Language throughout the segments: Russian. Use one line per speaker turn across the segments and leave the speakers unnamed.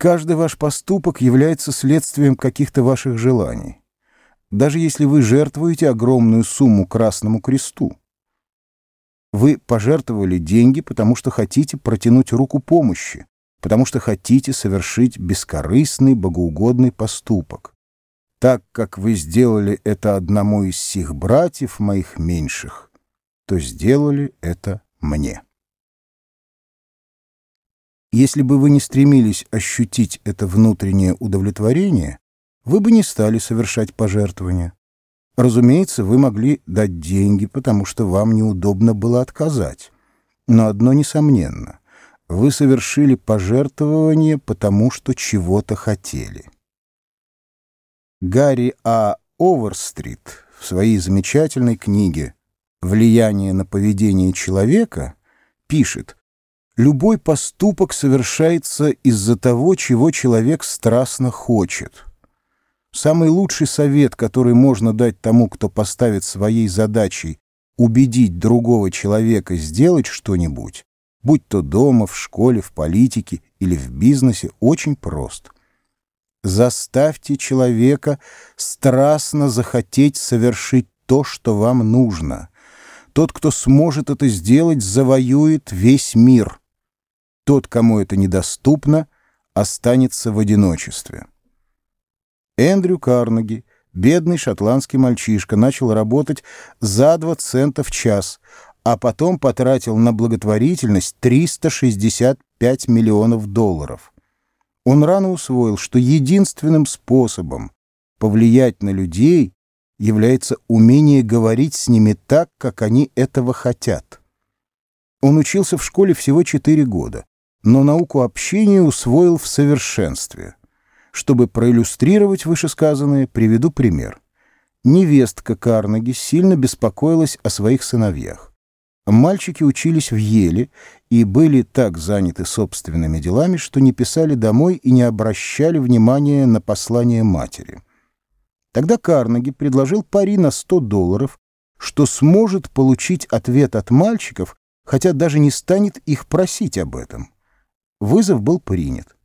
Каждый ваш поступок является следствием каких-то ваших желаний. Даже если вы жертвуете огромную сумму Красному Кресту. Вы пожертвовали деньги, потому что хотите протянуть руку помощи, потому что хотите совершить бескорыстный, богоугодный поступок. Так как вы сделали это одному из сих братьев моих меньших, то сделали это мне. Если бы вы не стремились ощутить это внутреннее удовлетворение, вы бы не стали совершать пожертвования. Разумеется, вы могли дать деньги, потому что вам неудобно было отказать. Но одно несомненно. Вы совершили пожертвование, потому что чего-то хотели. Гарри А. Оверстрит в своей замечательной книге «Влияние на поведение человека» пишет, Любой поступок совершается из-за того, чего человек страстно хочет. Самый лучший совет, который можно дать тому, кто поставит своей задачей убедить другого человека сделать что-нибудь, будь то дома, в школе, в политике или в бизнесе, очень прост. Заставьте человека страстно захотеть совершить то, что вам нужно. Тот, кто сможет это сделать, завоюет весь мир. Тот, кому это недоступно, останется в одиночестве. Эндрю Карнеги, бедный шотландский мальчишка, начал работать за 2 цента в час, а потом потратил на благотворительность 365 миллионов долларов. Он рано усвоил, что единственным способом повлиять на людей является умение говорить с ними так, как они этого хотят. Он учился в школе всего 4 года но науку общения усвоил в совершенстве. Чтобы проиллюстрировать вышесказанное, приведу пример. Невестка Карнеги сильно беспокоилась о своих сыновьях. Мальчики учились в Еле и были так заняты собственными делами, что не писали домой и не обращали внимания на послание матери. Тогда Карнеги предложил пари на 100 долларов, что сможет получить ответ от мальчиков, хотя даже не станет их просить об этом. Вызов был принят.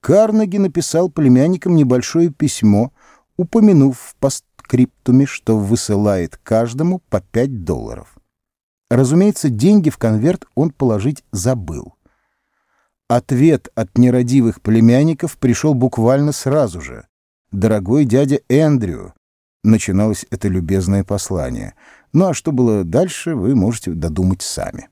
Карнеги написал племянникам небольшое письмо, упомянув в постскриптуме, что высылает каждому по 5 долларов. Разумеется, деньги в конверт он положить забыл. Ответ от нерадивых племянников пришел буквально сразу же. «Дорогой дядя Эндрю», — начиналось это любезное послание. Ну а что было дальше, вы можете додумать сами.